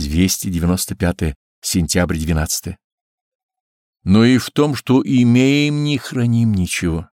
295 сентябрь 12 но и в том, что имеем, не храним ничего.